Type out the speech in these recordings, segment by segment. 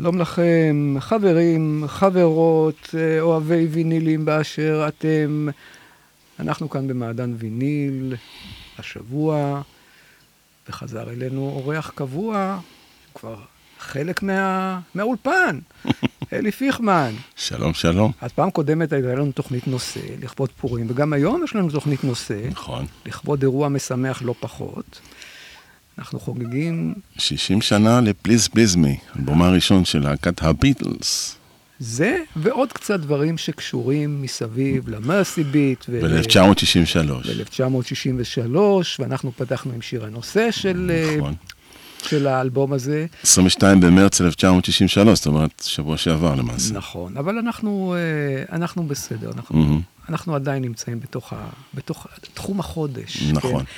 שלום לכם, חברים, חברות, אה, אוהבי וינילים באשר אתם. אנחנו כאן במעדן ויניל השבוע, וחזר אלינו אורח קבוע, כבר חלק מה, מהאולפן, אלי פיכמן. שלום, שלום. אז פעם קודמת הייתה לנו תוכנית נושא לכבוד פורים, וגם היום יש לנו תוכנית נושא, נכון. לכבוד אירוע משמח לא פחות. אנחנו חוגגים 60 שנה ל-Please Please Me, אלבומה הראשון של להקת הביטלס, זה ועוד קצת דברים שקשורים מסביב למרסי ביט. ב-1963. ב-1963, ואנחנו פתחנו עם שיר הנושא של, אה, נכון. של האלבום הזה. 22 במרץ 1963, זאת אומרת, שבוע שעבר למעשה. נכון, אבל אנחנו, אה, אנחנו בסדר, אנחנו, מהמם. אנחנו עדיין נמצאים בתוך, ה, בתוך תחום החודש. נכון. כן?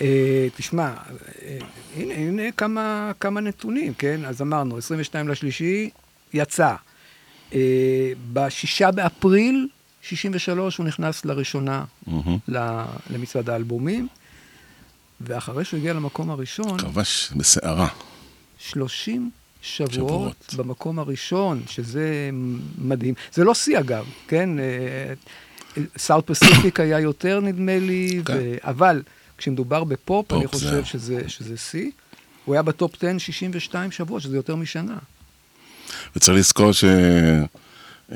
אה, תשמע, אה, הנה, הנה כמה, כמה נתונים, כן? אז אמרנו, 22 לשלישי, יצא. אה, בשישה באפריל 63 הוא נכנס לראשונה. ל- למצעד האלבומים, ואחרי שהוא הגיע למקום הראשון, כבש בסערה. 30 שבועות, שבועות. במקום הראשון, שזה מדהים. זה לא שיא אגב, כן? South Pacific היה יותר נדמה לי, כן. ו... אבל כשמדובר בפופ, פופ אני חושב זה- שזה, שזה שיא. הוא היה ב top 10 62 שבועות, שזה יותר משנה. וצריך לזכור שב-11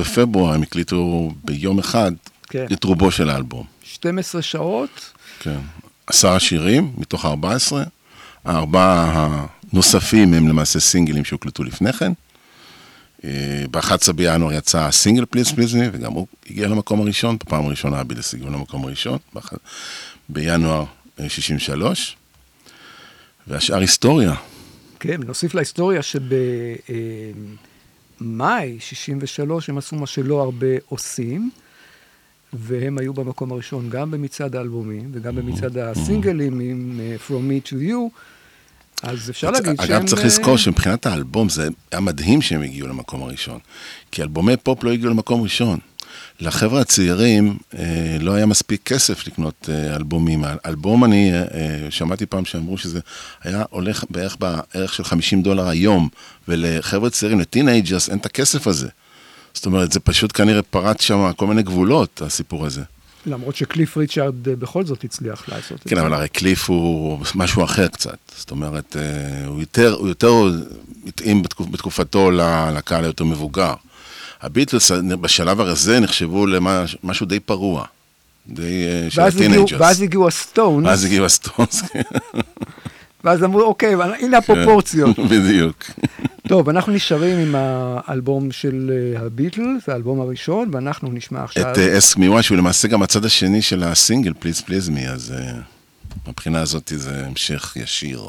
בפברואר הם הקליטו ביום אחד כן. את רובו של האלבום. 12 שעות, כן. עשרה שירים מתוך 14. הארבעה הנוספים הם למעשה סינגלים שהוקלטו לפני כן. ב-11 בינואר יצא הסינגל פליז פליז מי, וגם הוא הגיע למקום הראשון, בפעם הראשונה הביטלס הגיעו למקום הראשון, בינואר אה, 63. והשאר היסטוריה. כן, נוסיף להיסטוריה במאי 63 הם עשו מה שלא הרבה עושים, והם היו במקום הראשון גם במצעד האלבומים וגם במצעד הסינגלים עם אה, From Me to You, אז אפשר להגיד שהם... אגב, צריך אה, לזכור שמבחינת האלבום זה היה מדהים שהם הגיעו למקום הראשון. כי אלבומי פופ לא הגיעו למקום ראשון. לחבר'ה הצעירים אה, לא היה מספיק כסף לקנות אה, אלבומים. אלבום אני אה, שמעתי פעם שאמרו שזה היה הולך בערך בערך של 50 דולר היום, ולחבר'ה צעירים, ל teenagers, אין את הכסף הזה. זאת אומרת, זה פשוט כנראה פרץ שם כל מיני גבולות, הסיפור הזה. למרות שקליף ריצ'ארד בכל זאת הצליח לעשות את כן, זה. אבל הרי קליף הוא משהו אחר קצת. זאת אומרת, הוא יותר, הוא יותר התאים בתקופ, בתקופתו לקהל היותר מבוגר. הביטלס בשלב הזה נחשבו למשהו די פרוע. די אה, של ה teenagers. ואז הגיעו הסטונס, ואז הגיעו הסטונס. ואז אמרו, אוקיי, הנה הפרופורציות. בדיוק. טוב, אנחנו נשארים עם האלבום של אה, הביטלס, האלבום הראשון, ואנחנו נשמע עכשיו... את אסק מי וואי, שהוא למעשה גם הצד השני של הסינגל, פליז פליז מי, אז אה, מבחינה הזאת זה המשך ישיר.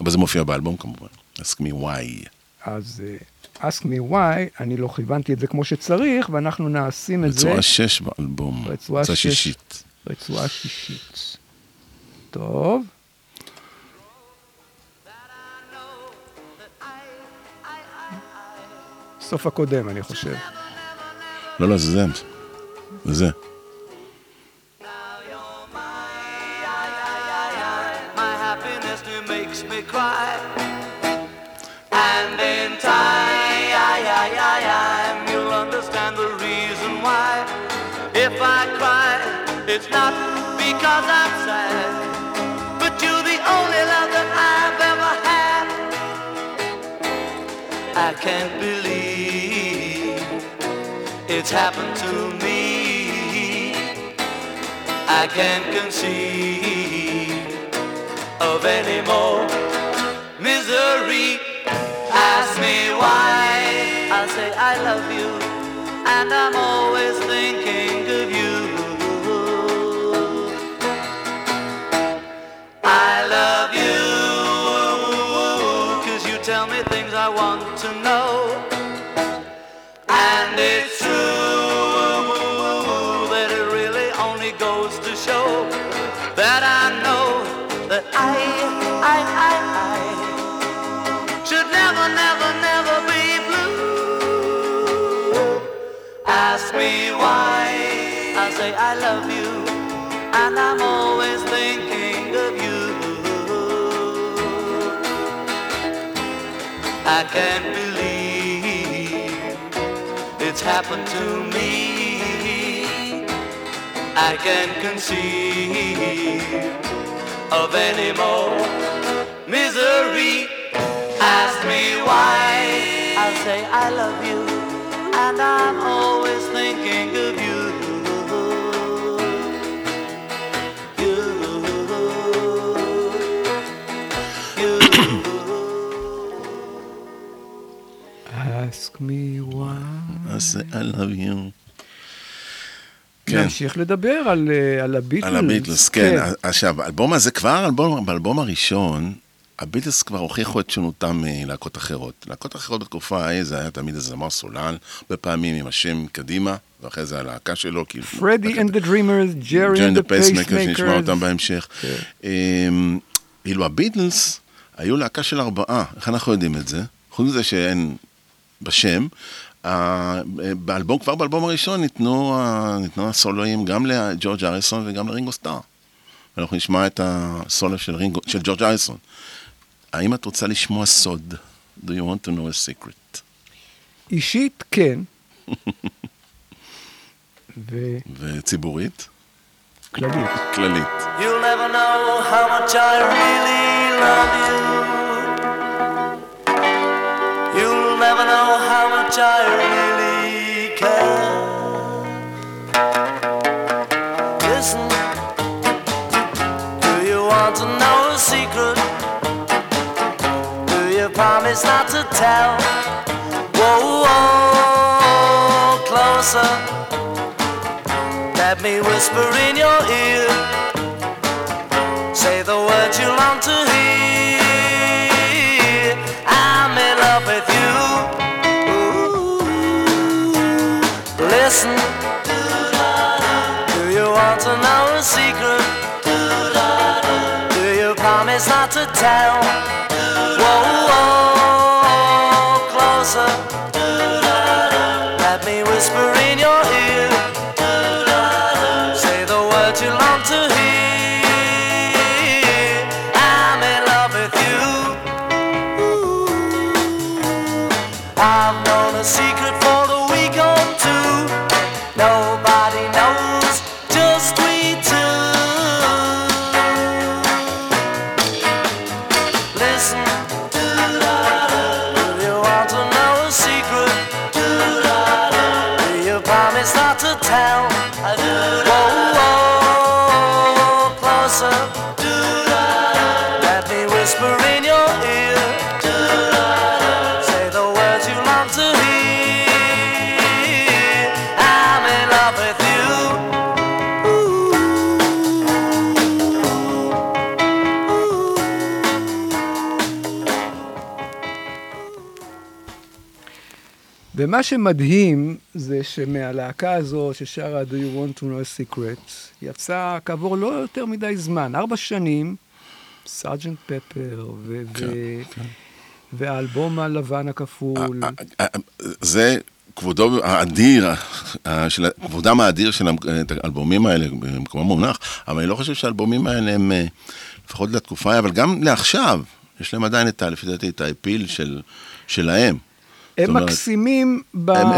אבל זה מופיע באלבום כמובן. אסק מי וואי. אז Ask me why, אני לא כיוונתי את זה כמו שצריך, ואנחנו נשים את זה... רצועה 6 באלבום. רצועה שש. שישית. רצועה שישית. טוב. סוף הקודם, אני חושב. לא, לא, זה זה. זה זה. Makes me cry. And in time, I cry, it's not because I'm sad, but you're the only love that I've ever had. I can't believe it's happened to me. I can't conceive of any more misery. Ask me why. I'll say I love you, and I'm always thinking of you. I I'm the king of you. I can believe It's happened to me. I can concede Of any more misery. Ask me why. I'll say I love you, and I'm always ask me why. אז I love you. כן. נמשיך לדבר על, אה, על הביטלס. על הביטלס, כן. עכשיו, האלבום הזה כבר, אלבום- באלבום הראשון, הביטלס כבר הוכיחו את שונותם מלהקות אחרות. להקות אחרות בתקופה ההיא זה היה תמיד איזה זמר סולן, הרבה פעמים עם השם קדימה, ואחרי זה הלהקה שלו, כאילו... פרדי and the Dreamers, ג'רי and the Pacemakers, שנשמע. אותם בהמשך. כן. אמ, ואילו הביטלס היו להקה של ארבעה, איך אנחנו יודעים את זה? חוץ מזה שאין בשם, באלבום, כבר באלבום הראשון ניתנו, ניתנו הסולואים גם לג'ורג' אריסון וגם לרינגו סטאר. ואנחנו נשמע את הסולו של, רינגו, של ג'ורג' אריסון. האם את רוצה לשמוע סוד? Do you want to know a secret? אישית, כן. וכללית. וציבורית? כללית. You'll never know how much I really love you. Never know how much I really care. Listen, do you want to know a secret? Do you promise not to tell? Whoa, whoa, closer. Let me whisper in your ear. Say the words you long to hear. Promise not to tell? Whoa, whoa, closer. Let me whisper in your שמדהים זה שמהלהקה הזו ששרה Do you want to know a secret, יצא כעבור לא יותר מדי זמן, ארבע שנים, סארג'נט פפר, ו- כן, ו- כן. והאלבום הלבן הכפול. זה כבודו האדיר, של- כבודם האדיר של האלבומים האלה, במקומם מונח, אבל אני לא חושב שהאלבומים האלה הם, אה, לפחות לתקופה, אבל גם לעכשיו, יש להם עדיין את ה... לפי דעתי, את האפיל של- שלהם. הם מקסימים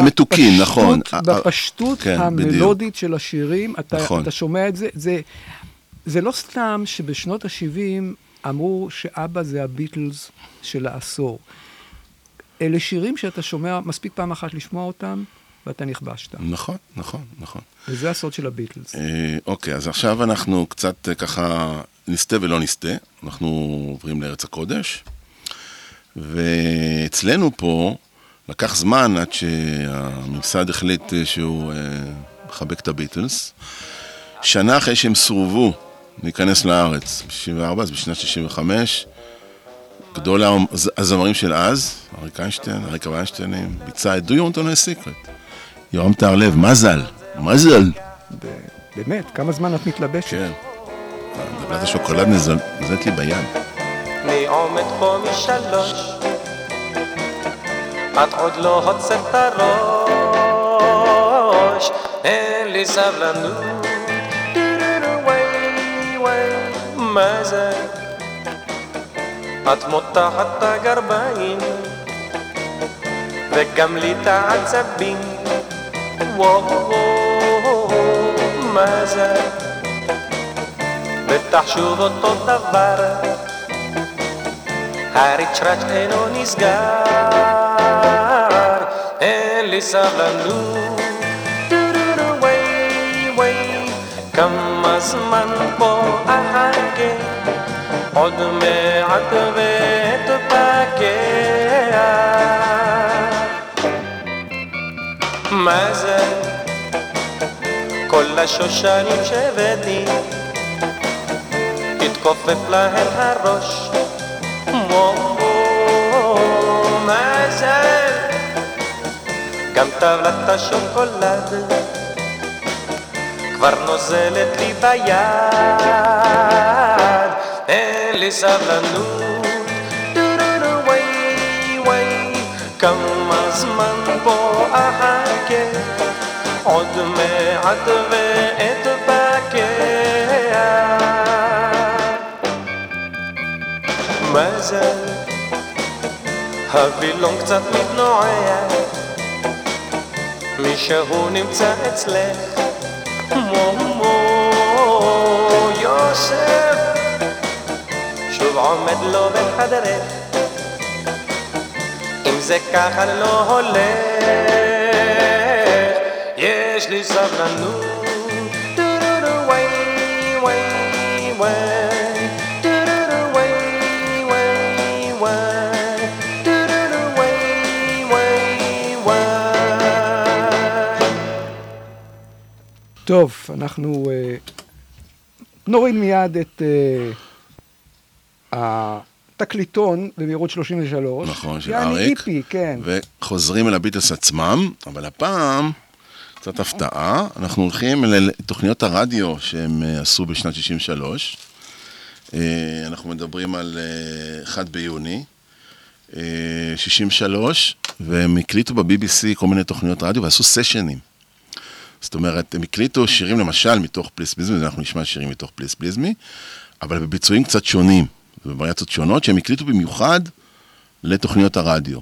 מתוקים, נכון. בפשטות- אה, אה, בפשטות כן, המלודית של השירים. אתה נכון. אתה שומע את זה, זה, זה לא סתם שבשנות ה-70 אמרו שאבא זה הביטלס של העשור. אלה שירים שאתה שומע מספיק פעם אחת לשמוע אותם, ואתה נכבשת. נכון, נכון, נכון. וזה הסוד של הביטלס. אה, אוקיי, אז עכשיו אנחנו קצת אה, ככה נסטה ולא נסטה. אנחנו עוברים לארץ הקודש. ואצלנו פה לקח זמן עד שהממסד החליט אה, שהוא אה, מחבק את הביטלס. שנה אחרי שהם סורבו להיכנס לארץ, ב-64, אז בשנת 65, גדול הז- הזמרים של אז, אריק איינשטיין, אריק איינשטיינים, ביצע את Do You Want to Know a Secret. יורם טהרלב, מזל, מזל. באמת, כמה זמן את מתלבשת? כן. דבלת השוקולד נזל- נזלת לי ביד. אני עומד פה משלוש, את עוד לא הוצאת את הראש, אין לי סבלנות. מה זה? את מותחת את הגרביים, וגם לי את העצבים. מה זה? בטח שוב אותו דבר. הריצ'ראץ' אינו נסגר, אין לי סבלנות. דו-דו-דו, וואי, וואי, כמה זמן פה אחכה, עוד מעט ואתפקע. מה זה? כל השושנים שהבאתי, התכופף להם הראש. וואו, מה זה? גם טבלת השוקולד כבר נוזלת לי ביד, אין לי סבלנות. דו-דו-דו, וואי, וואי, כמה זמן פה אחכה, עוד מעט ואתבקע. מזל, הווילון קצת מתנועע, מישהו נמצא אצלך, מו מו יוסף, שוב עומד לו בחדרך, אם זה ככה לא הולך, יש לי סבלנות. דו-דו-דו, וואי, וואי, וואי. טוב, אנחנו אה, נוריד מיד את אה, התקליטון במהירות 33. נכון, של יעני אריק. איפי, כן. וחוזרים אל הביטלס עצמם, אבל הפעם קצת הפתעה. אנחנו הולכים לתוכניות הרדיו שהם אה, עשו בשנת 63. אה, אנחנו מדברים על אה, 1 ביוני, אה, 63, והם הקליטו ב-BBC כל מיני תוכניות רדיו ועשו סשנים. זאת אומרת, הם הקליטו שירים למשל מתוך Please Please Me, אנחנו נשמע שירים מתוך Please Please Me, אבל בביצועים קצת שונים, בווריאציות שונות, שהם הקליטו במיוחד לתוכניות הרדיו.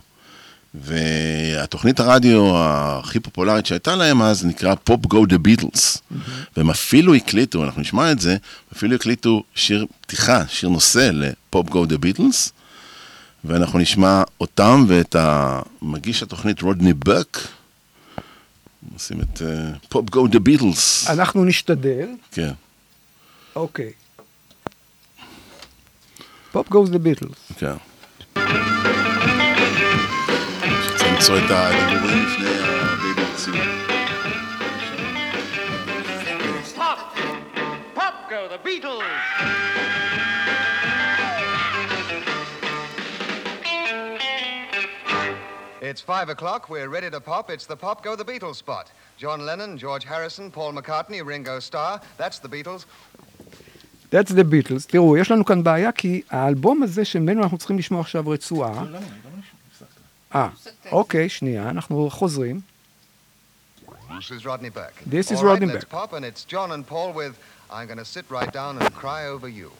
והתוכנית הרדיו הכי פופולרית שהייתה להם אז נקרא Pop Go the Beatles. והם אפילו הקליטו, אנחנו נשמע את זה, אפילו הקליטו שיר פתיחה, שיר נושא ל Pop Go the Beatles. ואנחנו נשמע אותם ואת המגיש התוכנית רודני בורק. נשים את Pop Go the Beatles. אנחנו נשתדל. כן, אוקיי. Pop Goes the Beatles. כן. שצריך למצוא את הדיבורים לפני הביטלס. Pop! Pop go the Beatles! It's five o'clock. We're ready to pop. It's the Pop Go the Beatles spot. John Lennon, George Harrison, Paul McCartney, Ringo Starr. That's the Beatles. That's the Beatles. תראו, יש לנו כאן בעיה, כי האלבום הזה שממנו אנחנו צריכים לשמוע עכשיו רצועה... אה, אוקיי, שנייה, אנחנו חוזרים. This is Rodney Burke. This is Rodney Burke. pop, and it's John and Paul with I'm Gonna Sit Right Down and Cry Over You.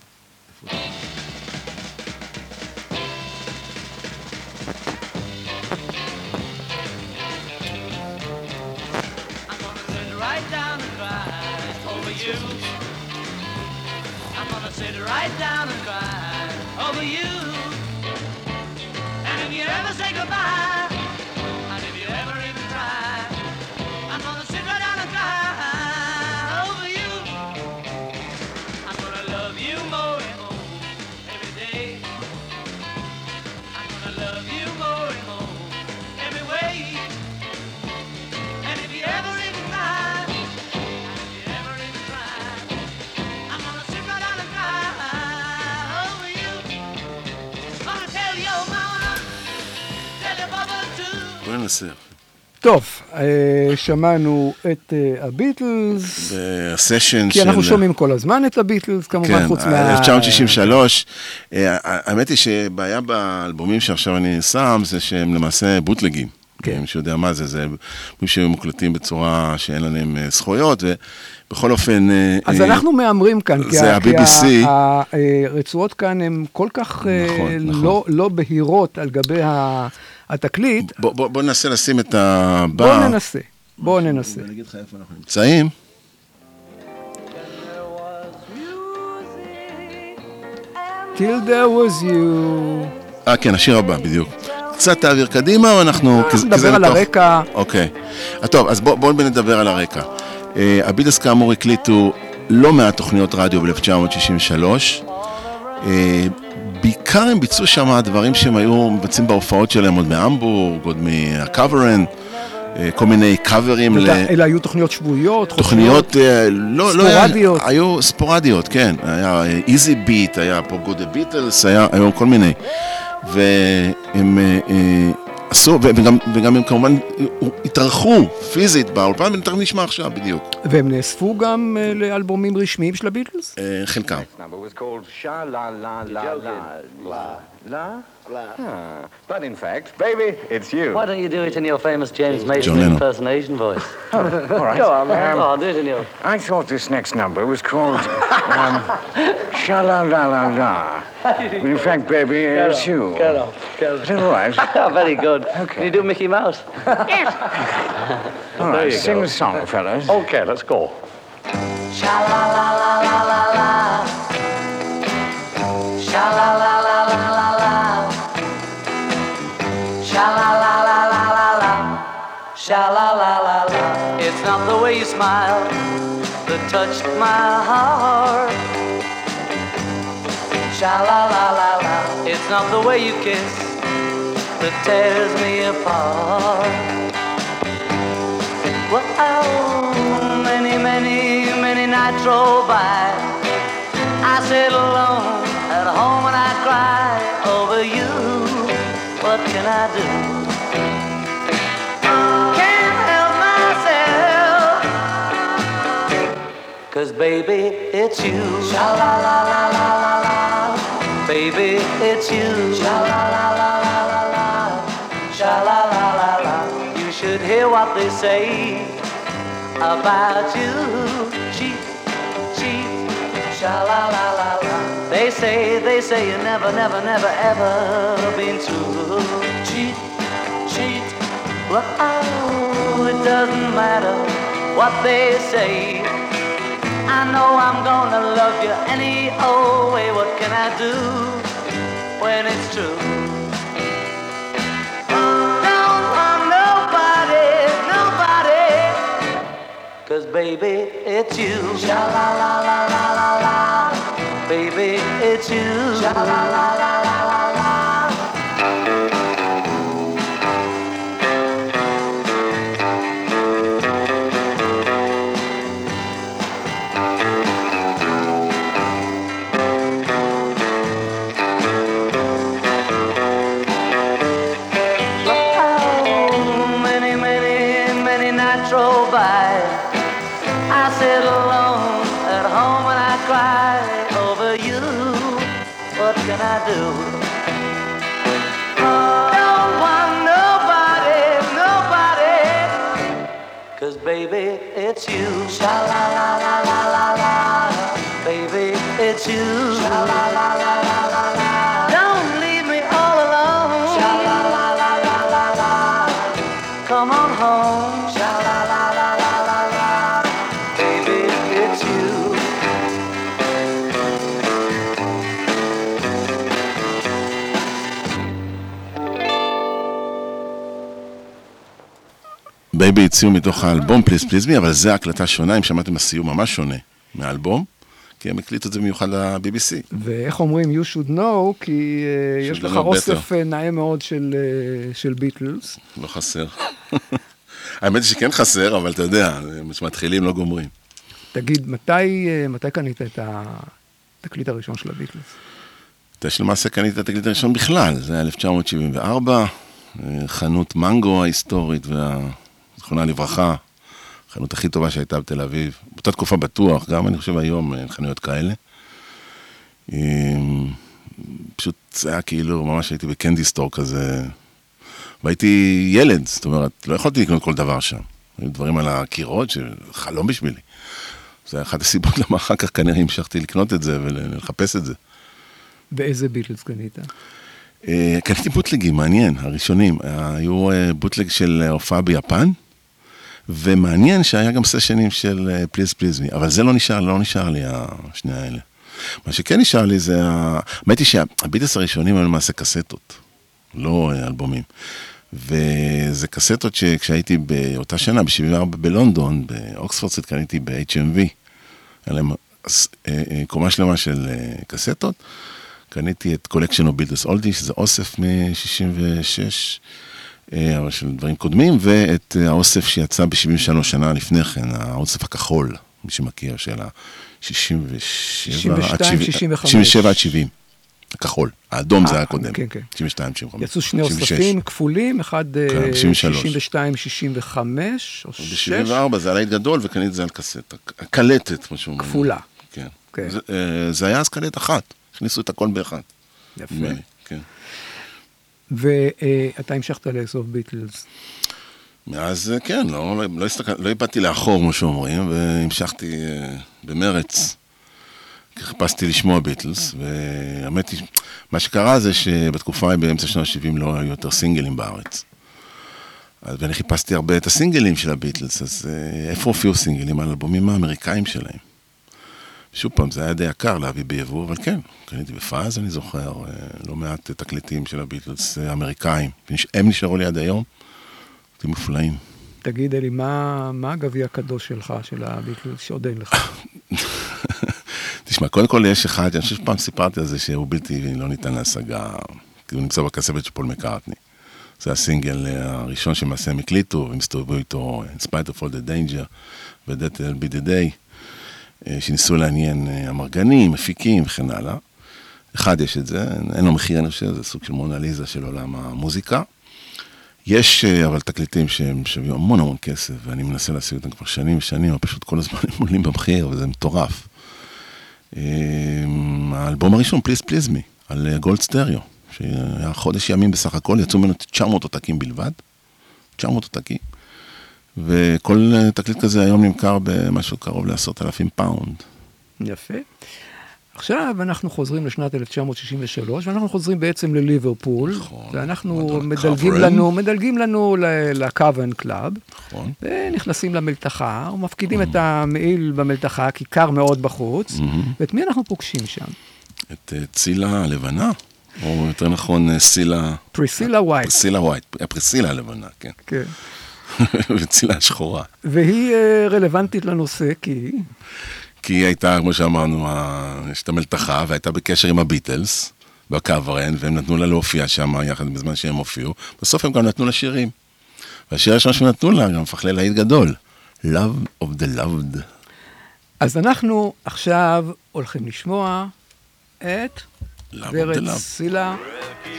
You. I'm gonna sit right down and cry over you. And if you ever say goodbye, ננסה. טוב, אה, שמענו את אה, הביטלס, הסשן של... כי אנחנו שומעים כל הזמן את הביטלס, כמובן, כן, חוץ מה... 1963. אה, האמת היא שבעיה באלבומים שעכשיו אני שם, זה שהם למעשה בוטלגים. כן. מי שיודע מה זה, זה אלבומים שמוקלטים בצורה שאין עליהם אה, זכויות, ובכל אופן... אה, אז אה, אנחנו מהמרים כאן, כי זה כי ה-BBC. ה- הרצועות כאן הן כל כך אה, נכון, נכון. לא- לא בהירות על גבי ה- התקליט. בוא- בוא בוא ננסה לשים את הבא. בואו ננסה, בואו ננסה. אני אגיד לך איפה אנחנו נמצאים. Till there was you. אה, כן, השיר הבא, בדיוק. קצת תעביר קדימה, או אנחנו... זה- כי זה נדבר על הרקע. אוקיי. אה, טוב, אז בואו בוא נדבר על הרקע. אה, הביטלס כאמור הקליטו לא מעט תוכניות רדיו ב-1963. אה, בעיקר הם ביצעו שם דברים שהם היו מבצעים בהופעות שלהם עוד מהמבורג, עוד מהקאברן, אה, כל מיני קאברים ל... אלה היו תוכניות שבועיות, תוכניות, אה, לא, לא ספורדיות. היו ספורדיות, כן, היה Easy Beat, היה Pop Go the Beatles, היה, היו כל מיני. והם אה, אה, עשו, וגם, וגם הם כמובן אה, התארחו פיזית באולפן, ותכף נשמע עכשיו בדיוק, והם נאספו גם אה, לאלבומים רשמיים של הביטלס? אה, חלקם. Number was called Sha La La. Ah, but in fact, baby, it's you. Why don't you do it in your famous James Mason impersonation voice? All right. Go on, man. Um, Go on, do it in your... I thought this next number was called um, Sha La La La La. In fact, baby, it's you. Get off, get Is that all right? off. Very good. Okay. Can you do Mickey Mouse? Yes. all right, sing go. the song, fellas. Okay, let's go. Sha la la la la Sha la la la la. It's not the way you smile that touched my heart. Sha la la la la. It's not the way you kiss that tears me apart. Well, many, many, many nights roll by. I sit alone at home and I cry over you. What can I do? Baby, it's you. Sha la la la la la la. Baby, it's you. Sha la la la la la la. Sha la la la la. You should hear what they say about you. Cheat, cheat. Sha la la la la. They say, they say you never, never, never, ever been true. Cheat, cheat. Well, oh, it doesn't matter what they say. I know I'm gonna love you any old way. What can I do when it's true? Don't want nobody, nobody. Cause baby, it's you. Sha la la la la la la. Baby, it's you. Sha la la la la la la. It's you. הציעו מתוך האלבום פליז פליז מי, אבל זו הקלטה שונה, אם שמעתם הסיום ממש שונה מהאלבום, כי הם הקליטו את זה במיוחד ל-BBC. ואיך אומרים you should know, כי אה, יש לך אוסף אה, נאה מאוד של, אה, של ביטלס. לא חסר. האמת שכן חסר, אבל אתה יודע, מתחילים לא גומרים. תגיד, מתי, מתי קנית את התקליט הראשון של הביטלס? אתה שלמעשה קנית את התקליט הראשון בכלל, זה היה 1974, אה, חנות מנגו ההיסטורית, והזכרונה לברכה, החנות הכי טובה שהייתה בתל אביב. באותה תקופה בטוח, גם אני חושב היום אין חנויות כאלה. אה, פשוט זה היה כאילו, ממש הייתי בקנדי סטור כזה, והייתי ילד, זאת אומרת, לא יכולתי לקנות כל דבר שם. היו דברים על הקירות שחלום בשבילי. זה היה אחת הסיבות למה אחר כך כנראה המשכתי לקנות את זה ולחפש את זה. ואיזה ביטלס קנית? אה, קניתי בוטלגים, מעניין, הראשונים. היו אה, בוטלג של אה, הופעה ביפן, ומעניין שהיה גם סשנים של Please Please Me, אבל זה לא נשאר, לא נשאר לי הסשנים האלה. מה שכן נשאר לי זה, האמת היא שהביטלס הראשונים היו למעשה קסטות, לא אה, אלבומים. וזה קסטות שכשהייתי באותה שנה, ב-74 בלונדון, באוקספורד סטריט קניתי ב-HMV, היה להם אה, אה, קומה שלמה של קסטות. קניתי את Collection of Beatles Oldies, שזה אוסף מ-66, אבל של דברים קודמים, ואת אה, האוסף שיצא ב-73 שנה לפני כן, האוסף הכחול, מי שמכיר, של ה-67 עד 62, 70, 65. 67 עד 70. הכחול, האדום זה אה, היה קודם, כן, כן. 72, 75. יצאו שני 76. אוספים כפולים, אחד אה, כן, 73. 62, 65, או 6, ב-74 זה היה גדול וקניתי את זה על קסטה, הקלטת, כמו שאומרים. כפולה. כן. כן. זה, אה, זה היה אז קלט אחת, הכניסו את הכל באחד. יפה. כן. ואתה המשכת לאסוף ביטלס. מאז, אה, כן, לא, לא, לא, הסתכל, לא איבדתי לאחור, כמו שאומרים, והמשכתי אה, במרץ. חיפשתי לשמוע ביטלס, והאמת היא, מה שקרה זה שבתקופה ההיא, באמצע שנות ה-70, לא היו יותר סינגלים בארץ. ואני חיפשתי הרבה את הסינגלים של הביטלס, אז אה, איפה הופיעו סינגלים? על האלבומים האמריקאים שלהם. שוב פעם, זה היה די יקר להביא ביבוא, אבל כן, קניתי בפאז, אני זוכר, אה, לא מעט תקליטים של הביטלס אה, האמריקאים. הם נשארו לי עד היום, תקליטים מופלאים. תגיד, אלי, מה, מה הגביע הקדוש שלך, של הביטלס, שעוד אין לך? תשמע, קודם כל יש אחד, אני חושב שפעם סיפרתי על זה שהוא בלתי, לא ניתן להשגה, כי הוא נמצא בכספת של פול מקארטני. זה הסינגל אה, הראשון שלמעשה הם הקליטו, והם הסתובבו איתו, In spite of all the danger, ו-That will be the day, אה, שניסו לעניין אה, אמרגנים, מפיקים וכן הלאה. אחד יש את זה, אין לו מחיר, אני חושב, זה סוג של מונליזה של עולם המוזיקה. יש אה, אבל תקליטים שהם שווים המון המון כסף, ואני מנסה להשיג אותם כבר שנים ושנים, אבל פשוט כל הזמן הם עולים במחיר, וזה מטורף. אה, האלבום הראשון, פליז פליז מי, על אה, גולד סטריאו, שהיה חודש ימים בסך הכל, יצאו ממנו 900 עותקים בלבד, 900 עותקים, וכל אה, תקליט כזה היום נמכר במשהו קרוב לעשרת אלפים פאונד. יפה. עכשיו אנחנו חוזרים לשנת 1963, ואנחנו חוזרים בעצם לליברפול, ואנחנו מועדון מדלגים. לנו, מדלגים לנו ל Cavern Club, נכון. ונכנסים למלתחה, ומפקידים את המעיל במלתחה, כי קר מאוד בחוץ, ואת מי אנחנו פוגשים שם? את אה, צילה הלבנה, או יותר נכון, אה, סילה... פריסילה ווייט. פריסילה ווייט, הפריסילה הלבנה, כן. כן. וצילה השחורה. והיא אה, רלוונטית לנושא, כי... כי היא הייתה, כמו שאמרנו, יש את המלתחה, והייתה בקשר עם הביטלס, בקוורן, והם נתנו לה להופיע שם יחד בזמן שהם הופיעו. בסוף הם גם נתנו לה שירים. והשיר הראשון שהם נתנו לה גם הפך ללהיט גדול. Love of the Loved. אז אנחנו עכשיו הולכים לשמוע את Loved. סילה.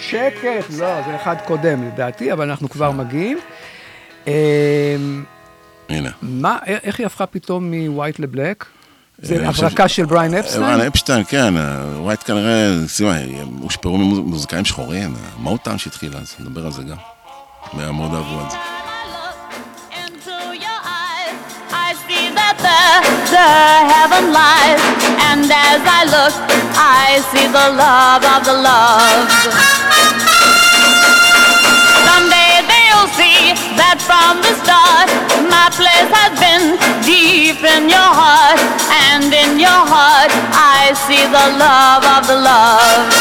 שקט, לא, זה אחד קודם לדעתי, אבל אנחנו כבר מגיעים. אמ, הנה. מה, א- איך היא הפכה פתאום מווייט לבלק? זה חושב הברקה של בריין אפסטיין? בריין אפשטיין, כן, אה, ווייט כנראה, סימה, הם הושפעו ממוזיקאים שחורים, מוטאון שהתחילה, אז נדבר על זה גם. והם מאוד אהבו את זה. the heaven lies, and as I look, I see the love of the loved. From the start, my place has been deep in your heart, and in your heart, I see the love of the loved.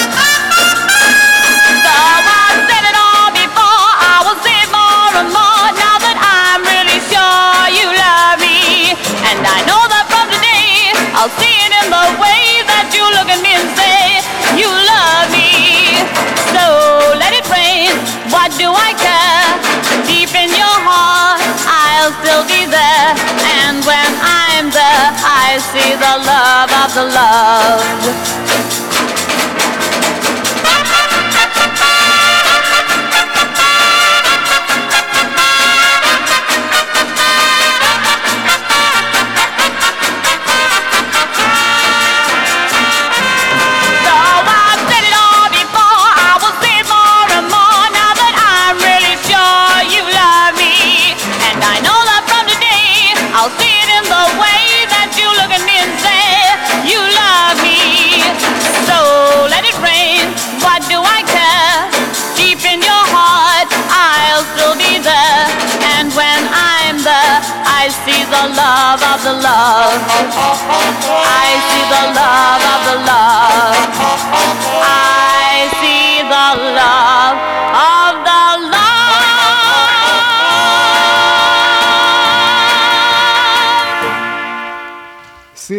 Though I said it all before, I will say it more and more now that I'm really sure you love me. And I know that from today, I'll see it in the way that you look at me and say, You love me. So let it rain, what do I care? See the love of the loved.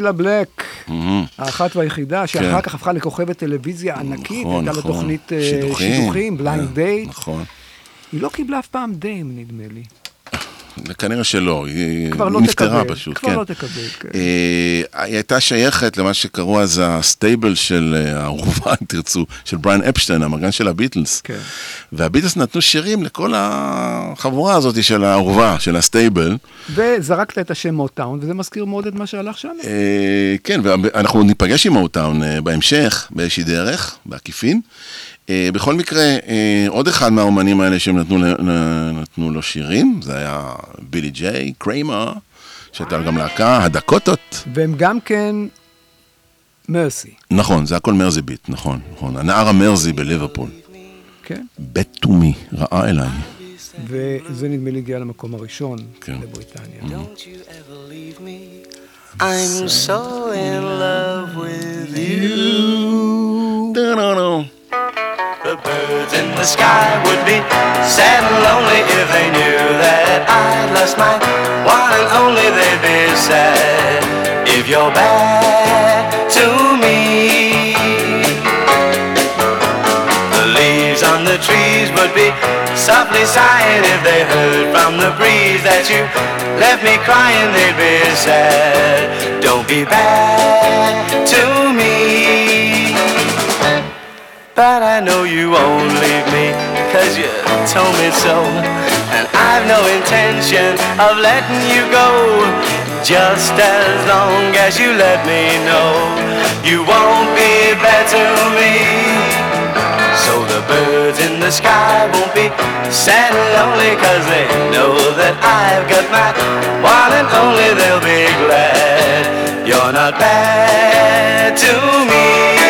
סילה בלק, האחת והיחידה, שאחר כן. כך הפכה לכוכבת טלוויזיה ענקית, נכון, הייתה לה נכון. תוכנית אה, שידוכים. Blind כן, דייט. נכון. היא לא קיבלה אף פעם Dame, נדמה לי. כנראה שלא, היא לא נפטרה תקבל, פשוט, כבר כן. לא תקבל, כן. אה, היא הייתה שייכת למה שקראו אז ה stable של אה, האורווה, אם תרצו, של בריין אפשטיין, האמרגן של הביטלס. כן. והביטלס נתנו שירים לכל החבורה הזאת של האורווה, של ה stable. וזרקת את השם מוטאון, וזה מזכיר מאוד את מה שהלך שם. אה, כן, ואנחנו ניפגש עם מאוטאון אה, בהמשך, באיזושהי דרך, בעקיפין. אה, בכל מקרה, אה, עוד אחד מהאומנים האלה שהם נתנו, נתנו לו שירים, זה היה בילי ג'יי, קריימר, שהייתה לו גם להקה, הדקוטות. והם גם כן מרסי, נכון, זה הכל מרזי ביט, נכון, נכון. הנער המרזי בליברפול. כן? בית תומי, ראה אליי. וזה נדמה לי הגיע למקום הראשון כן. בבריטניה. I'm so in love with you. The birds in the sky would be sad and lonely if they knew that I lost my one and only. They'd be sad if you're bad to me. The leaves on the trees would be softly sighing if they heard from the breeze that you left me crying. They'd be sad. Don't be bad to me. But I know you won't leave me cause you told me so. And I've no intention of letting you go. Just as long as you let me know you won't be bad to me. So the birds in the sky won't be sad and lonely cause they know that I've got my one and only they'll be glad you're not bad to me.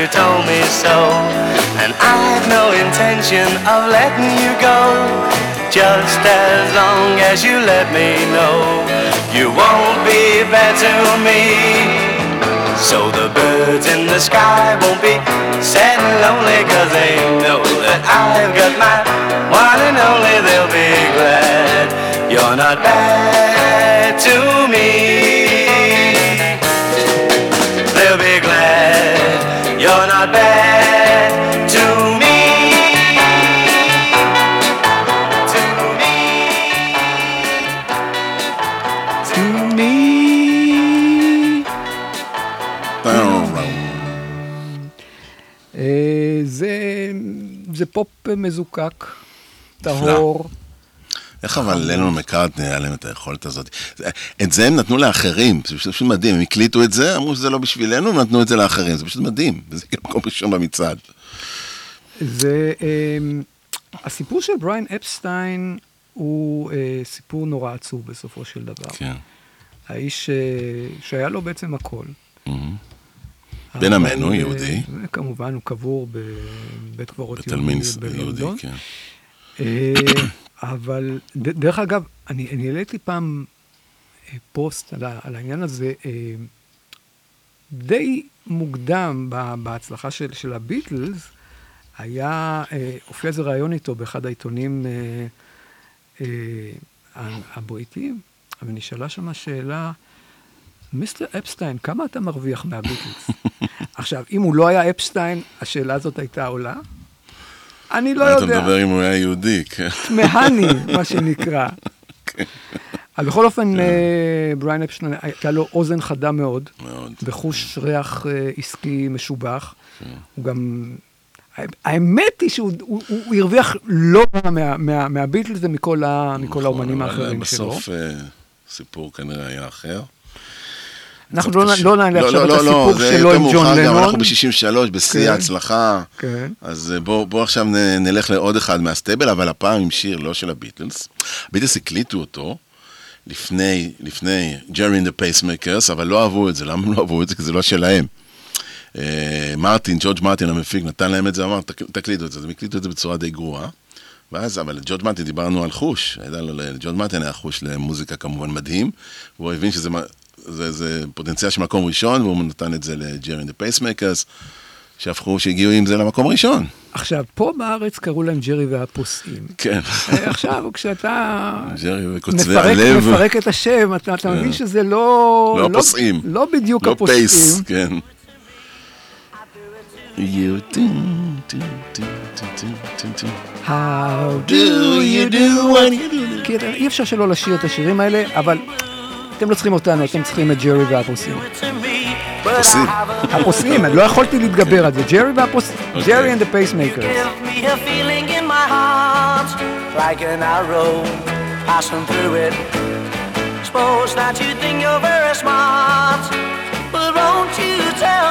You told me so. And I've no intention of letting you go. Just as long as you let me know. You won't be bad to me. So the birds in the sky won't be sad and lonely Cause they know that I've got my one and only. They'll be glad you're not bad to פופ מזוקק, טהור. איך אבל לנון מקארטני היה להם את היכולת הזאת. את זה הם נתנו לאחרים, זה פשוט מדהים. הם הקליטו את זה, אמרו שזה לא בשבילנו, נתנו את זה לאחרים. זה פשוט מדהים. וזה כאילו מקום ראשון במצעד. זה, אה, הסיפור של בריין אפסטיין הוא אה, סיפור נורא עצוב בסופו של דבר. כן. האיש אה, שהיה לו בעצם הכל. בן אבל, עמנו, אה, יהודי. וכמובן, הוא קבור בבית קברות יהודי בלונדון. כן. אה, אבל, דרך אגב, אני אני העליתי פעם אה, פוסט על העניין הזה, די מוקדם בהצלחה של של הביטלס, היה, הופיע איזה ראיון איתו באחד העיתונים הבריטיים, ונשאלה שם שאלה, מיסטר אפסטיין, כמה אתה מרוויח מהביטלס? עכשיו, אם הוא לא היה אפסטיין, השאלה הזאת הייתה עולה? אני לא אתה יודע. מדבר אם הוא היה יהודי, כן. מהני, מה שנקרא. אבל בכל אופן, אה, בריין אפשטיין, הייתה לו אוזן חדה מאוד. מאוד. וחוש ריח אה, עסקי משובח. הוא גם... האמת היא שהוא הוא- הוא- הוא הרוויח לא רע מהביטלס ומכל מכל האומנים נכון, אבל האחרים שלו. בסוף אה, סיפור כנראה היה אחר. אנחנו לא. לא נעלה עכשיו את לא, הסיפור זה שלו יותר עם ג'ון מאוחר גם, לנון. אנחנו ב-63, בשיא כן. ההצלחה. כן. אז אה, בואו בוא עכשיו נלך לעוד אחד מה stable, אבל הפעם עם שיר לא של הביטלס. הביטלס הקליטו אותו לפני, לפני ג'רי the Pacemakers, אבל לא אהבו את זה. למה הם לא אהבו את זה? כי זה לא שלהם. אה, מרטין, ג'ורג' מרטין המפיק, נתן להם את זה, אמר, "תק- תקליטו את זה. הם הקליטו את זה בצורה די גרועה. ואז, אבל לג'ורג' מרטין דיברנו על חוש, היה לו- לג'ורג' מרטין היה חוש למוזיקה כמובן מדהים, והוא הבין שזה זה, זה פוטנציאל של מקום ראשון, והוא נתן את זה לג'רי the Pacemakers, שהפכו, שהגיעו עם זה למקום ראשון. עכשיו, פה בארץ קראו להם ג'רי והפוסעים. כן. אה, עכשיו, כשאתה ג'רי וקוצבי מפרק, הלב. מפרק את השם, אתה, אתה כן. מבין שזה לא... לא הפוסעים. לא בדיוק לא הפוסעים. פייס, כן. You do, do, do, do, do, do. How do you do what you do? אי אפשר שלא לשיר את השירים האלה, אבל אתם לא צריכים אותנו, אתם צריכים את ג'רי והפוסעים. הפוסעים. הפוסעים, אני לא יכולתי להתגבר על זה. ג'רי והפוסעים, אוקיי. ג'רי and the pacemakers. Give me a feeling in my heart, like an arrow passing through it. Suppose that you think you're very smart, but won't you tell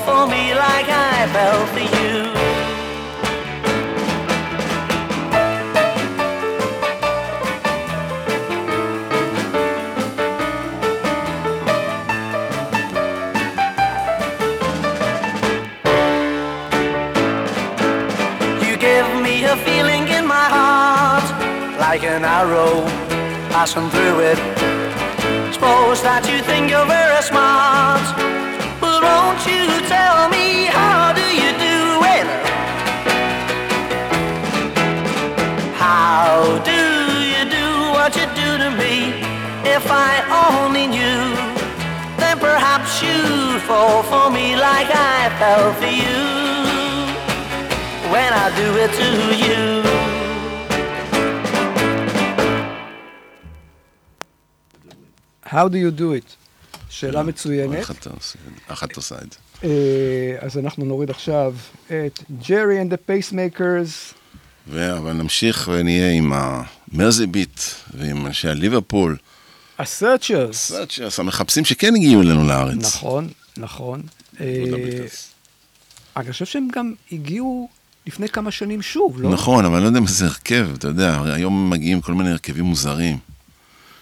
for me like I fell for you. You give me a feeling in my heart, like an arrow passing through it. Suppose that you think you're very smart, fell for you when I do it to you. How do you do it? שאלה מצוינת. איך את עושה את זה? אה, אז אנחנו נוריד עכשיו את ג'רי and the Pacemakers. אבל נמשיך ונהיה עם המרזי ביט ועם אנשי הליברפול. ה-Searchers. Searchers, המחפשים שכן הגיעו אלינו לארץ. נכון, נכון. אה. אני חושב שהם גם הגיעו לפני כמה שנים שוב, לא? נכון, אבל אני לא יודע אם זה הרכב, אתה יודע, היום מגיעים כל מיני הרכבים מוזרים.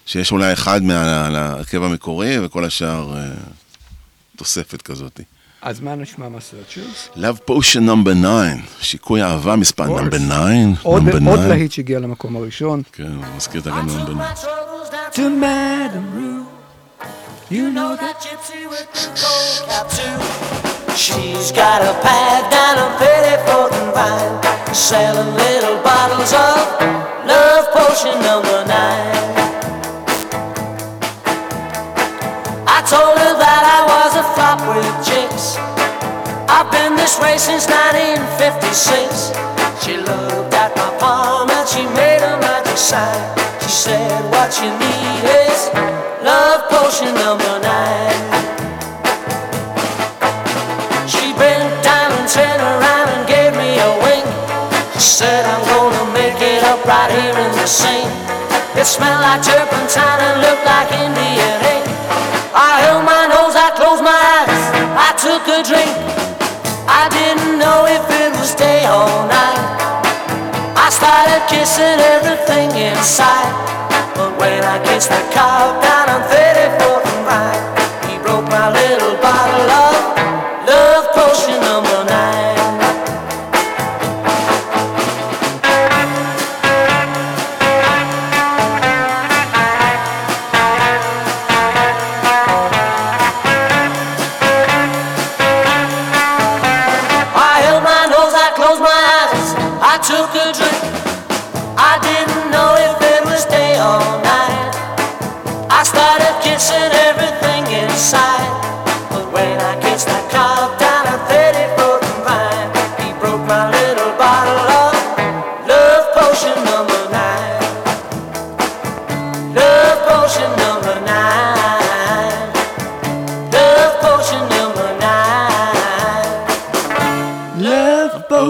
שיש אולי אחד מההרכב המקורי וכל השאר אה, תוספת כזאת. אז מה נשמע מה-Searchers? Love Potion Number 9, שיקוי אהבה מספר. Number 9, עוד נאמבר עוד 9. להיט שהגיע למקום הראשון. כן, מזכיר את הגן נאמבר 9. To Madame Rue, you know that gypsy with the gold cap too. She's got a pad down on 34th and Vine, selling little bottles of love potion number nine. I told her that I was a flop with chicks. I've been this way since 1956. She looked at my palm and she made a magic sign. She said, What you need is love potion number nine. She bent down and turned around and gave me a wink. She said, I'm gonna make it up right here in the sink. It smelled like turpentine and looked like Indian ink. I held my nose, I closed my eyes, I took a drink. I didn't know if it was day or night. Kissing everything inside. But when I kissed the cow down on 34th and Vine, he broke my little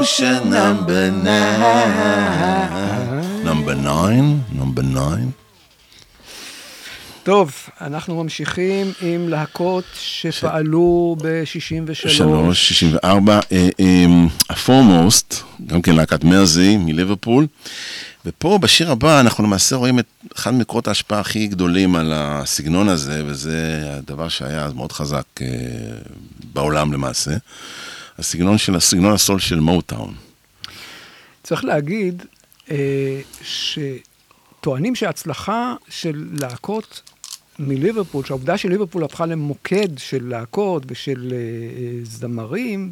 Potion number 9. נאמבר 9, נאמבר 9. טוב, אנחנו ממשיכים עם להקות שפעלו ב-63. 3, 64, הפורמוסט, גם כן להקת מרזי מליברפול. ופה בשיר הבא אנחנו למעשה רואים את אחד ממקורות ההשפעה הכי גדולים על הסגנון הזה, וזה הדבר שהיה אז מאוד חזק אה, בעולם למעשה. הסגנון של, הסגנון הסול של מוטאון. צריך להגיד אה, שטוענים שההצלחה של להקות מליברפול, שהעובדה שליברפול הפכה למוקד של להקות ושל אה, אה, זמרים,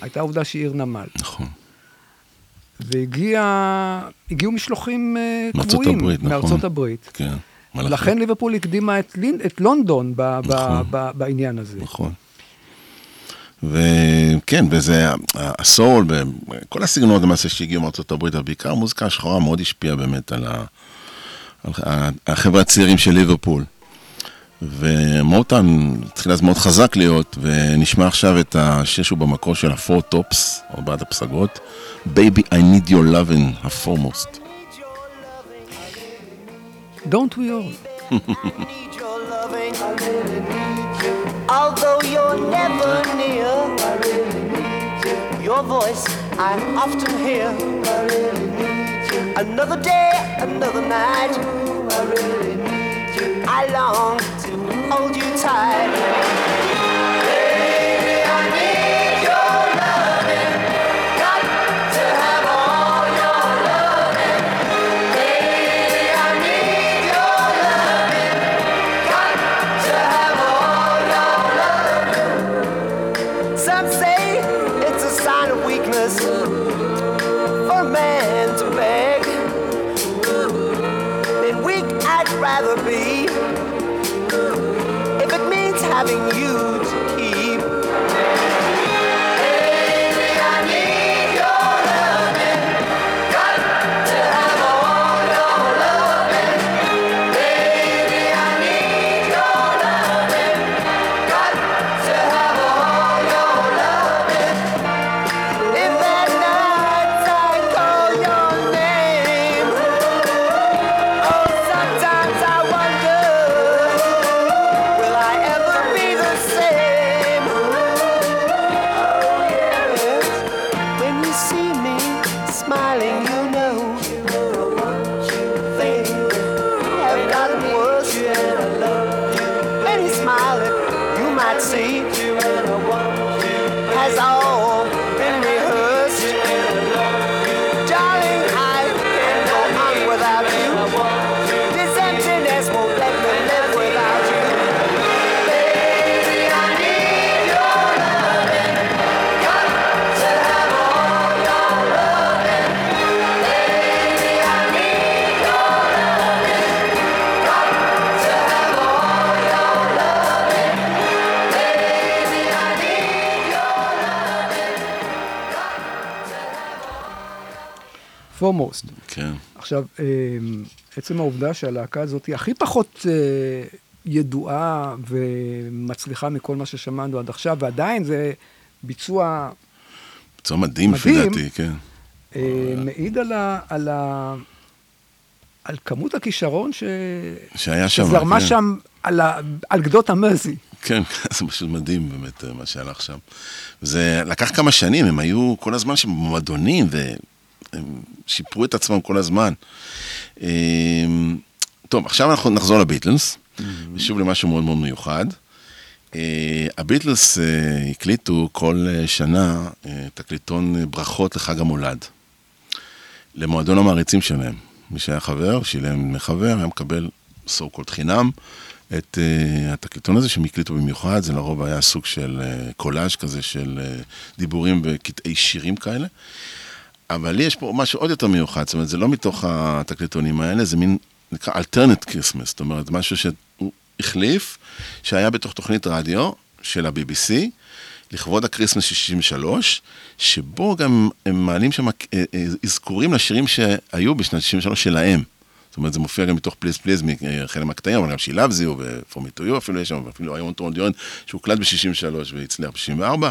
הייתה עובדה שהיא עיר נמל. נכון. והגיעו משלוחים אה, קבועים הברית, נכון. מארצות הברית. כן. לכן ליברפול הקדימה את, לינ- את לונדון ב, ב, נכון. ב, בעניין הזה. נכון. וכן, וזה הסול, וכל הסגנונות למעשה שהגיעו מארצות הברית, אבל בעיקר המוזיקה השחורה מאוד השפיעה באמת על, ה, על החבר'ה הצעירים של ליברפול. ומוטן התחיל אז מאוד חזק להיות, ונשמע עכשיו את השיר שהוא במקור של הפור טופס, או בעד הפסגות, Baby I need your loving, הפורמוסט. Don't we all? need your loving. Although you're never near, your voice I often hear. Another day, another night. I, really I long to hold you tight. פורמוסט. כן. עכשיו, אה, עצם העובדה שהלהקה הזאת היא הכי פחות אה, ידועה ומצליחה מכל מה ששמענו עד עכשיו, ועדיין זה ביצוע ביצוע מדהים, לפי. דעתי, כן. אה, מעיד על, ה, על, ה, על כמות הכישרון ש... שהיה שם, שזרמה כן. שם על, ה, על גדות המרזי. כן, זה פשוט מדהים באמת אה, מה שהלך שם. זה לקח כמה שנים, הם היו כל הזמן שם במועדונים, והם שיפרו את עצמם כל הזמן. אה, טוב, עכשיו אנחנו נחזור לביטלס, ושוב למשהו מאוד מאוד מיוחד. אה, הביטלס אה, הקליטו כל אה, שנה תקליטון ברכות לחג המולד. למועדון המעריצים שלהם. מי שהיה חבר, שילם דמי חבר, היה מקבל so called חינם את אה, התקליטון הזה שהם הקליטו במיוחד, זה לרוב היה סוג של אה, קולאז' כזה של אה, דיבורים וקטעי שירים כאלה. אבל לי יש פה משהו עוד יותר מיוחד, זאת אומרת, זה לא מתוך התקליטונים האלה, זה מין, נקרא Alternate Christmas, זאת אומרת, משהו שהוא החליף, שהיה בתוך תוכנית רדיו של ה-BBC, לכבוד ה Christmas 63, שבו גם הם מעלים שם אה, אה, אזכורים לשירים שהיו בשנת 63 שלהם. זאת אומרת, זה מופיע גם מתוך פליז פליז, חלק מהקטעים, אבל גם me to you אפילו יש שם, ואפילו היום טרונדיון, שהוקלט ב-63 והצליח ב-64.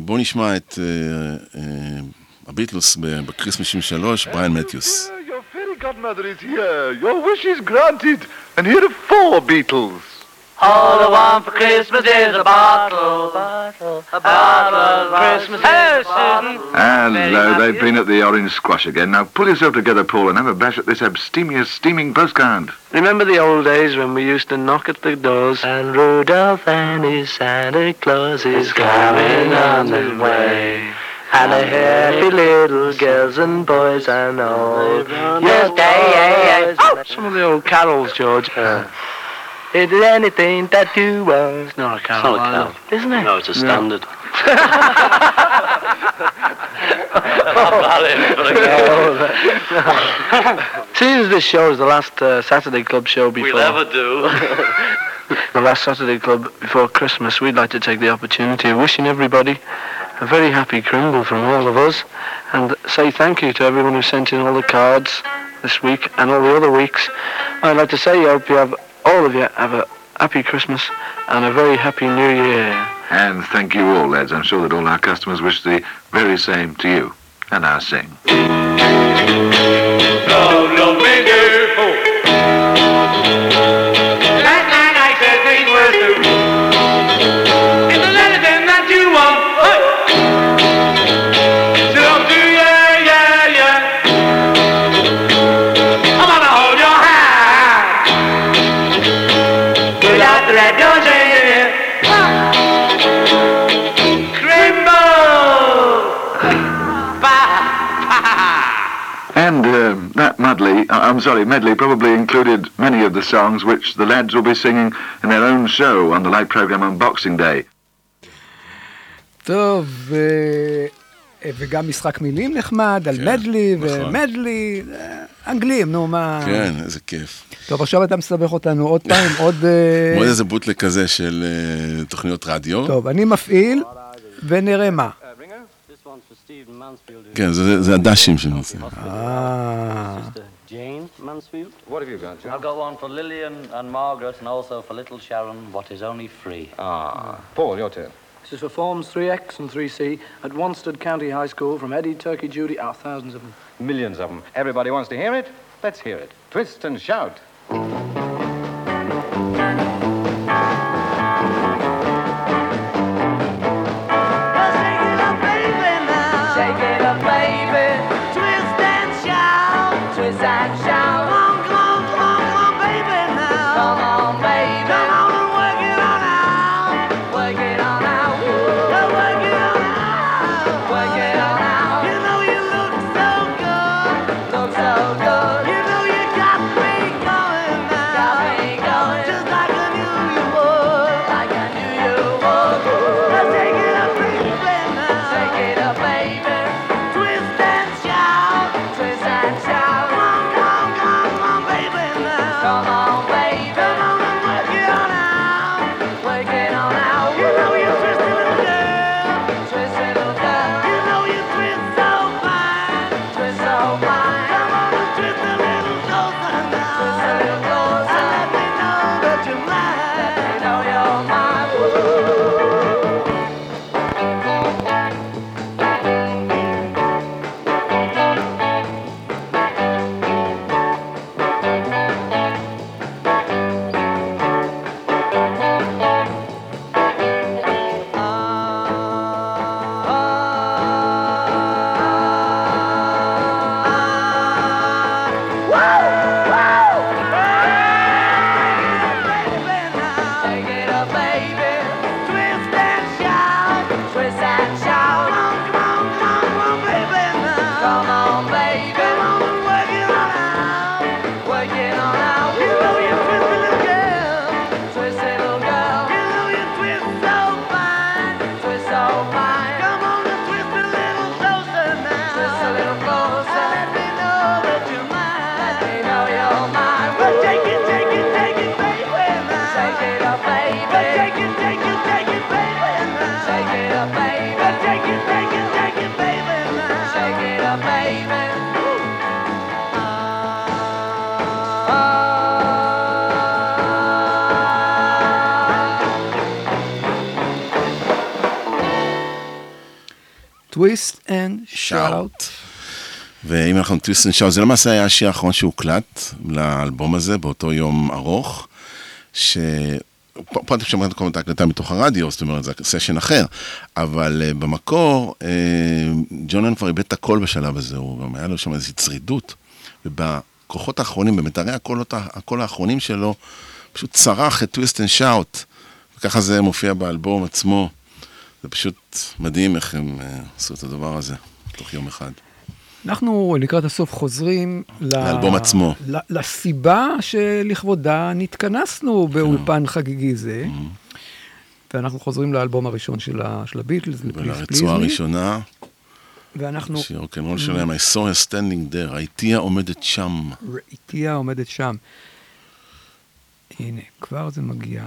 בואו נשמע את אה, אה, הביטלוס בקריסמס 63, בריאן מתיוס. Your fairy godmother is here. Your wish is granted. And here are four Beatles. All I want for Christmas is a bottle, bottle, a bottle of Christmas. Hello, Susan. Hello, they've been at the Orange Squash again. Now pull yourself together, Paul, and have a bash at this abstemious, steaming postcard. Remember the old days when we used to knock at the doors and Rudolph and his Santa Claus is coming on the way. And the happy little girls and boys I all. Yes, yeah, yeah. Oh, some of the old carols, George. It is anything that you want. It's not a carol, It's not a carol. isn't it? No, it's a standard. Seeing as this show is the last uh, Saturday Club show before... We'll ever do. the last Saturday Club before Christmas, we'd like to take the opportunity of wishing everybody a very happy Crimble from all of us and say thank you to everyone who sent in all the cards this week and all the other weeks. I'd like to say I hope you have, all of you have a happy Christmas and a very happy New Year. And thank you all, lads. I'm sure that all our customers wish the very same to you. And I sing. Love, love that medley, I- I'm sorry, medley probably included many of the songs which the lads will be singing in their own show on the live program on Boxing Day. טוב, ו- וגם משחק מילים נחמד, על מדלי נכון. ומדלי, אה, אנגלים, נו מה... כן, איזה כיף. טוב, עכשיו אתה מסבך אותנו עוד פעם, עוד... אה, עוד איזה בוטלג כזה של אה, תוכניות רדיו. טוב, אני מפעיל, ונראה מה. Okay, they're Adasiem you know. Ah. Jane Mansfield. What have you got, John? I've got one for Lillian and Margaret and also for little Sharon, what is only free. Ah. Paul, your turn. This is for Forms 3X and 3C at Wanstead County High School from Eddie Turkey Judy. Ah, thousands of them. Millions of them. Everybody wants to hear it? Let's hear it. Twist and shout. Twist and Shout, זה למעשה היה השיר האחרון שהוקלט לאלבום הזה, באותו יום ארוך, ש... פה אתם כל הזמן את ההקלטה מתוך הרדיו, זאת אומרת, זה סשן אחר, אבל אה, במקור, אה, ג'ון כבר איבד את הקול בשלב הזה, הוא גם היה לו שם איזושהי צרידות, ובכוחות האחרונים, הקולות, הקול האחרונים שלו, פשוט צרח את Twist and Shout, וככה זה מופיע באלבום עצמו. זה פשוט מדהים איך הם אה, עשו את הדבר הזה, תוך יום אחד. אנחנו לקראת הסוף חוזרים ל- לאלבום עצמו. ל- לסיבה שלכבודה נתכנסנו באולפן חגיגי זה. ואנחנו חוזרים לאלבום הראשון של ה- של הביטלס, ולרצועה הראשונה, ואנחנו... שיר רוקנרול שלהם, I saw her standing there, הייתיה עומדת שם. ראיתיה עומדת שם. הנה, כבר זה מגיע.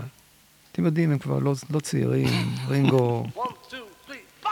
אתם יודעים, הם כבר לא, לא צעירים, רינגו... Well,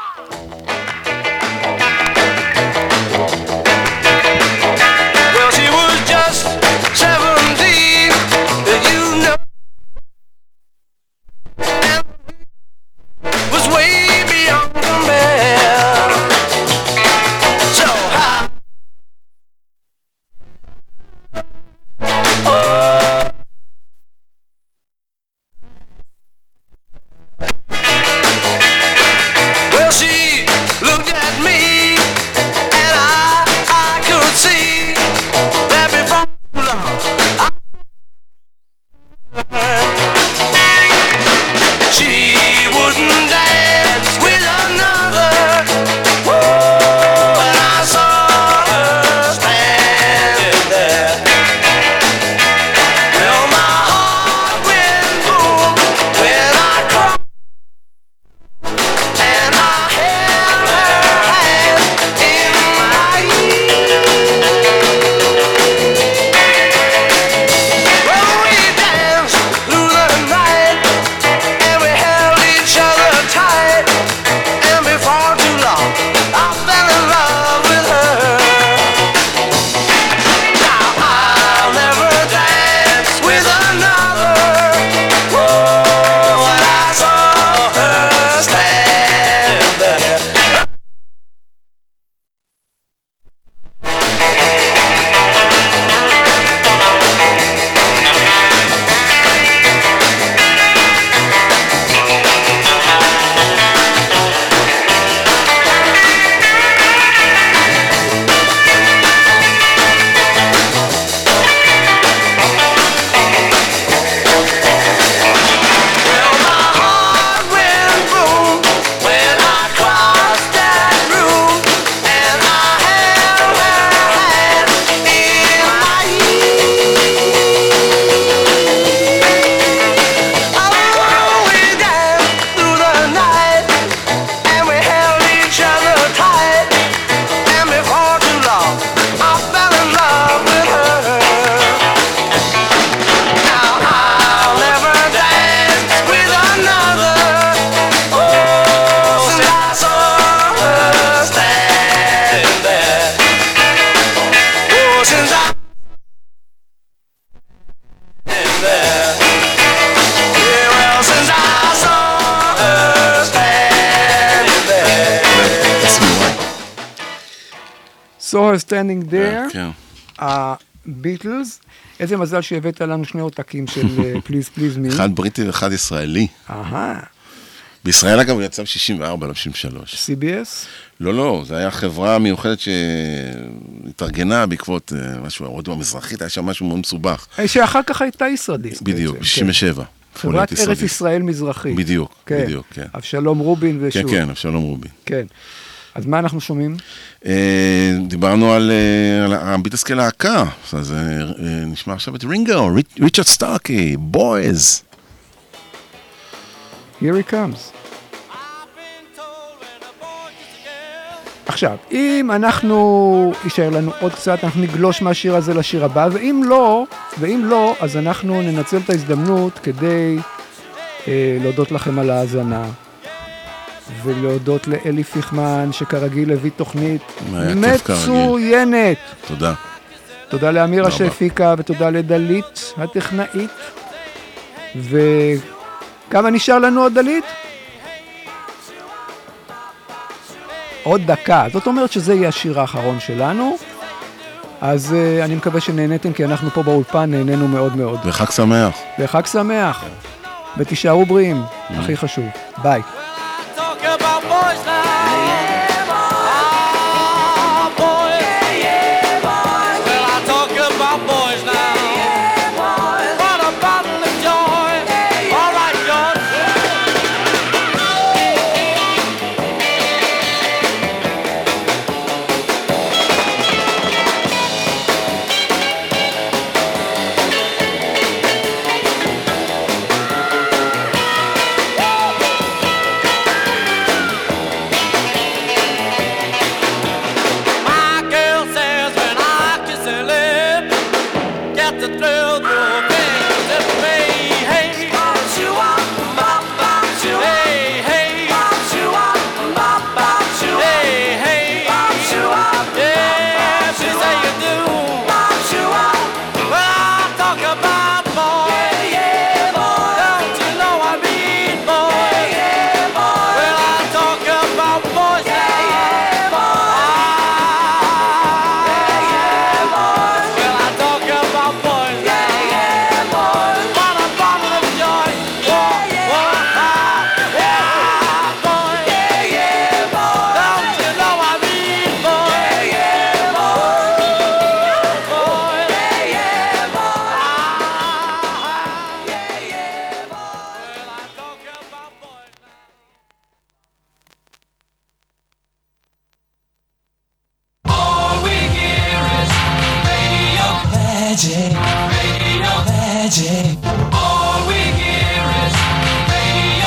Her standing there, כן. הביטלס. איזה מזל שהבאת לנו שני עותקים של פליז פליז מי. אחד בריטי ואחד ישראלי. אהה, בישראל אגב הוא יצא ב-64, לא ב-63. CBS? לא, לא, זו הייתה חברה מיוחדת שהתארגנה בעקבות אה, משהו, ההודו המזרחית, היה שם משהו מאוד מסובך. אה, שאחר כך הייתה ישראדיסט. בדיוק, בעצם, ב-67. כן. חברת ארץ ישראל מזרחית. בדיוק, כן. בדיוק, כן. אבשלום רובין כן, ושוב. כן, אבשלום רובין. כן. אז מה אנחנו שומעים? אה, דיברנו על אה, על הביטלס כלהקה, אז אה, נשמע עכשיו את רינגו, ריצ- ריצ'רד סטארקי, בויז. Here he comes. עכשיו, אם אנחנו, יישאר לנו עוד קצת, אנחנו נגלוש מהשיר הזה לשיר הבא, ואם לא, ואם לא, אז אנחנו ננצל את ההזדמנות כדי אה, להודות לכם על ההאזנה, ולהודות לאלי פיכמן, שכרגיל הביא תוכנית. מצוינת. תודה. תודה לאמירה. שהפיקה, ותודה לדלית הטכנאית. וכמה נשאר לנו עוד דלית? עוד דקה. זאת אומרת שזה יהיה השיר האחרון שלנו. אז uh, אני מקווה שנהניתם, כי אנחנו פה באולפן נהנינו מאוד מאוד. וחג שמח. וחג שמח. ותישארו בריאים, הכי חשוב. ביי.